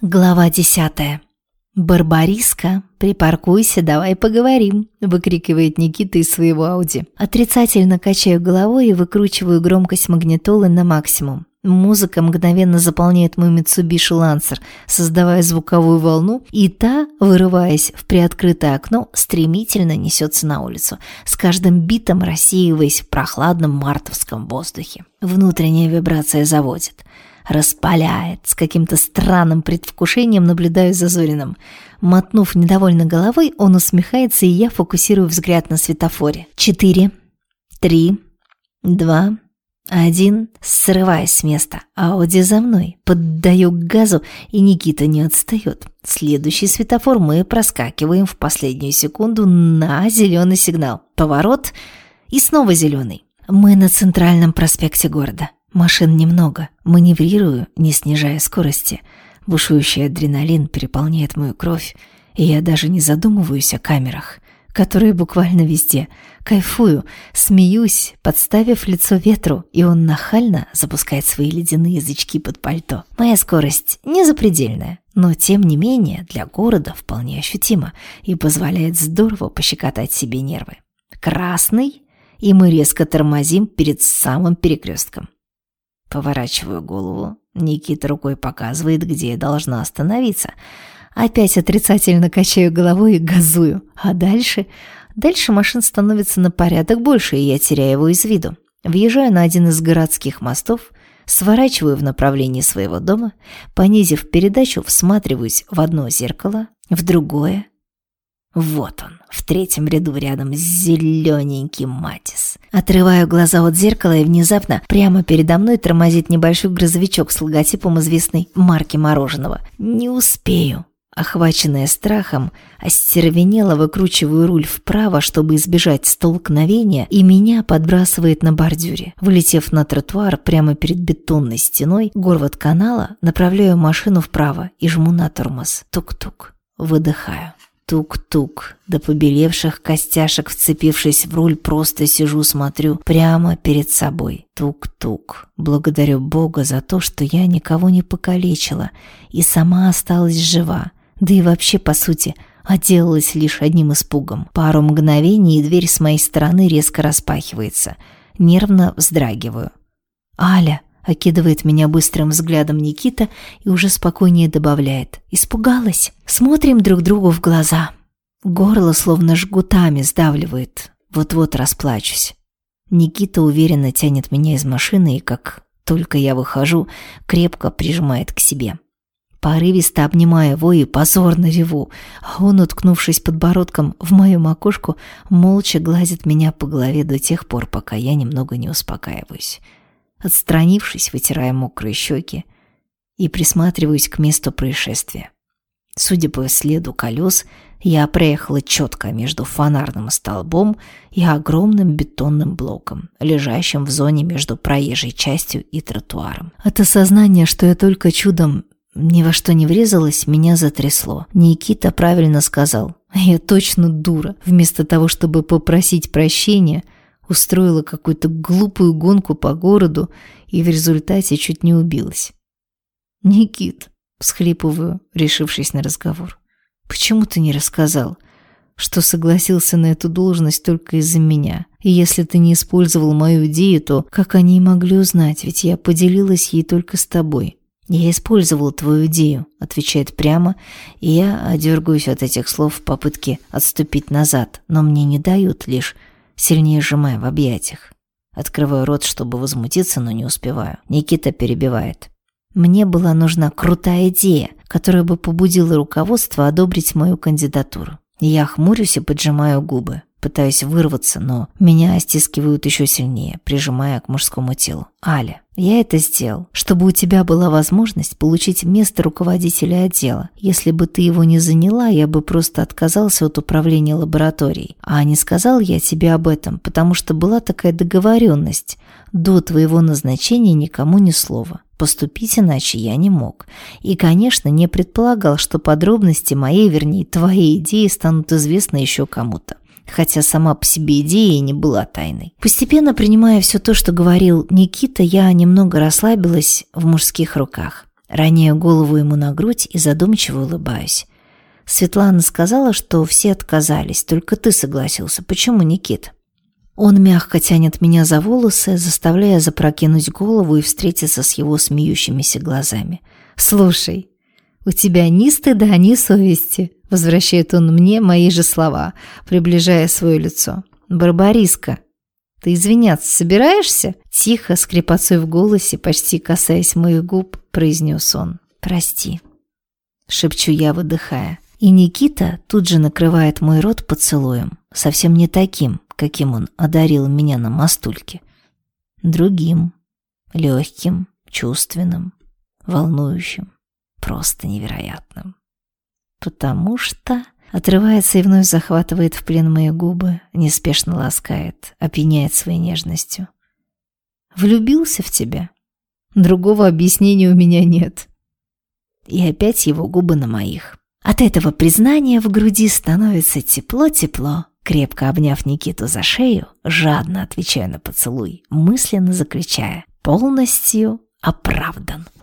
Глава десятая. «Барбариска, припаркуйся, давай поговорим», – выкрикивает Никита из своего Ауди. Отрицательно качаю головой и выкручиваю громкость магнитолы на максимум. Музыка мгновенно заполняет мой Mitsubishi Lancer, создавая звуковую волну, и та, вырываясь в приоткрытое окно, стремительно несется на улицу, с каждым битом рассеиваясь в прохладном мартовском воздухе. Внутренняя вибрация заводит распаляет. С каким-то странным предвкушением наблюдаю за Зориным. Мотнув недовольно головой, он усмехается, и я фокусирую взгляд на светофоре. Четыре, три, два, один. Срываясь с места. Ауди за мной. Поддаю газу, и Никита не отстает. Следующий светофор мы проскакиваем в последнюю секунду на зеленый сигнал. Поворот и снова зеленый. Мы на центральном проспекте города. Машин немного. Маневрирую, не снижая скорости. Бушующий адреналин переполняет мою кровь, и я даже не задумываюсь о камерах, которые буквально везде. Кайфую, смеюсь, подставив лицо ветру, и он нахально запускает свои ледяные язычки под пальто. Моя скорость не запредельная, но тем не менее для города вполне ощутима и позволяет здорово пощекотать себе нервы. Красный, и мы резко тормозим перед самым перекрестком. Поворачиваю голову. Никита рукой показывает, где я должна остановиться. Опять отрицательно качаю головой и газую. А дальше? Дальше машин становится на порядок больше, и я теряю его из виду. Въезжаю на один из городских мостов, сворачиваю в направлении своего дома, понизив передачу, всматриваюсь в одно зеркало, в другое, вот он, в третьем ряду рядом с зелененьким Матис. Отрываю глаза от зеркала и внезапно прямо передо мной тормозит небольшой грузовичок с логотипом известной марки мороженого. Не успею. Охваченная страхом, остервенело выкручиваю руль вправо, чтобы избежать столкновения, и меня подбрасывает на бордюре. Вылетев на тротуар прямо перед бетонной стеной горвод канала, направляю машину вправо и жму на тормоз. Тук-тук. Выдыхаю. Тук-тук. До побелевших костяшек, вцепившись в руль, просто сижу, смотрю прямо перед собой. Тук-тук. Благодарю Бога за то, что я никого не покалечила и сама осталась жива. Да и вообще, по сути, отделалась лишь одним испугом. Пару мгновений, и дверь с моей стороны резко распахивается. Нервно вздрагиваю. «Аля!» Окидывает меня быстрым взглядом Никита и уже спокойнее добавляет. Испугалась. Смотрим друг другу в глаза. Горло словно жгутами сдавливает. Вот-вот расплачусь. Никита уверенно тянет меня из машины и, как только я выхожу, крепко прижимает к себе. Порывисто обнимая его и позорно реву, а он, уткнувшись подбородком в мою макушку, молча гладит меня по голове до тех пор, пока я немного не успокаиваюсь. Отстранившись, вытирая мокрые щеки и присматриваюсь к месту происшествия. Судя по следу колес, я проехала четко между фонарным столбом и огромным бетонным блоком, лежащим в зоне между проезжей частью и тротуаром. От осознания, что я только чудом ни во что не врезалась, меня затрясло. Никита правильно сказал. Я точно дура. Вместо того, чтобы попросить прощения – устроила какую-то глупую гонку по городу и в результате чуть не убилась. «Никит», — всхлипываю, решившись на разговор, — «почему ты не рассказал, что согласился на эту должность только из-за меня? И если ты не использовал мою идею, то как они могли узнать, ведь я поделилась ей только с тобой». «Я использовал твою идею», — отвечает прямо, и я одергаюсь от этих слов в попытке отступить назад, но мне не дают лишь сильнее сжимая в объятиях. Открываю рот, чтобы возмутиться, но не успеваю. Никита перебивает. Мне была нужна крутая идея, которая бы побудила руководство одобрить мою кандидатуру. Я хмурюсь и поджимаю губы. Пытаюсь вырваться, но меня стискивают еще сильнее, прижимая к мужскому телу. «Аля, я это сделал, чтобы у тебя была возможность получить место руководителя отдела. Если бы ты его не заняла, я бы просто отказался от управления лабораторией. А не сказал я тебе об этом, потому что была такая договоренность. До твоего назначения никому ни слова. Поступить иначе я не мог. И, конечно, не предполагал, что подробности моей, вернее, твоей идеи станут известны еще кому-то хотя сама по себе идея не была тайной. Постепенно принимая все то, что говорил Никита, я немного расслабилась в мужских руках. Роняю голову ему на грудь и задумчиво улыбаюсь. Светлана сказала, что все отказались, только ты согласился. Почему, Никит? Он мягко тянет меня за волосы, заставляя запрокинуть голову и встретиться с его смеющимися глазами. «Слушай, у тебя ни стыда, ни совести», — возвращает он мне мои же слова, приближая свое лицо. «Барбариска, ты извиняться собираешься?» Тихо, с в голосе, почти касаясь моих губ, произнес он. «Прости», — шепчу я, выдыхая. И Никита тут же накрывает мой рот поцелуем, совсем не таким, каким он одарил меня на мастульке. Другим, легким, чувственным, волнующим, просто невероятным. Потому что отрывается и вновь захватывает в плен мои губы, неспешно ласкает, опьяняет своей нежностью. Влюбился в тебя? Другого объяснения у меня нет. И опять его губы на моих. От этого признания в груди становится тепло-тепло. Крепко обняв Никиту за шею, жадно отвечая на поцелуй, мысленно заключая «полностью оправдан».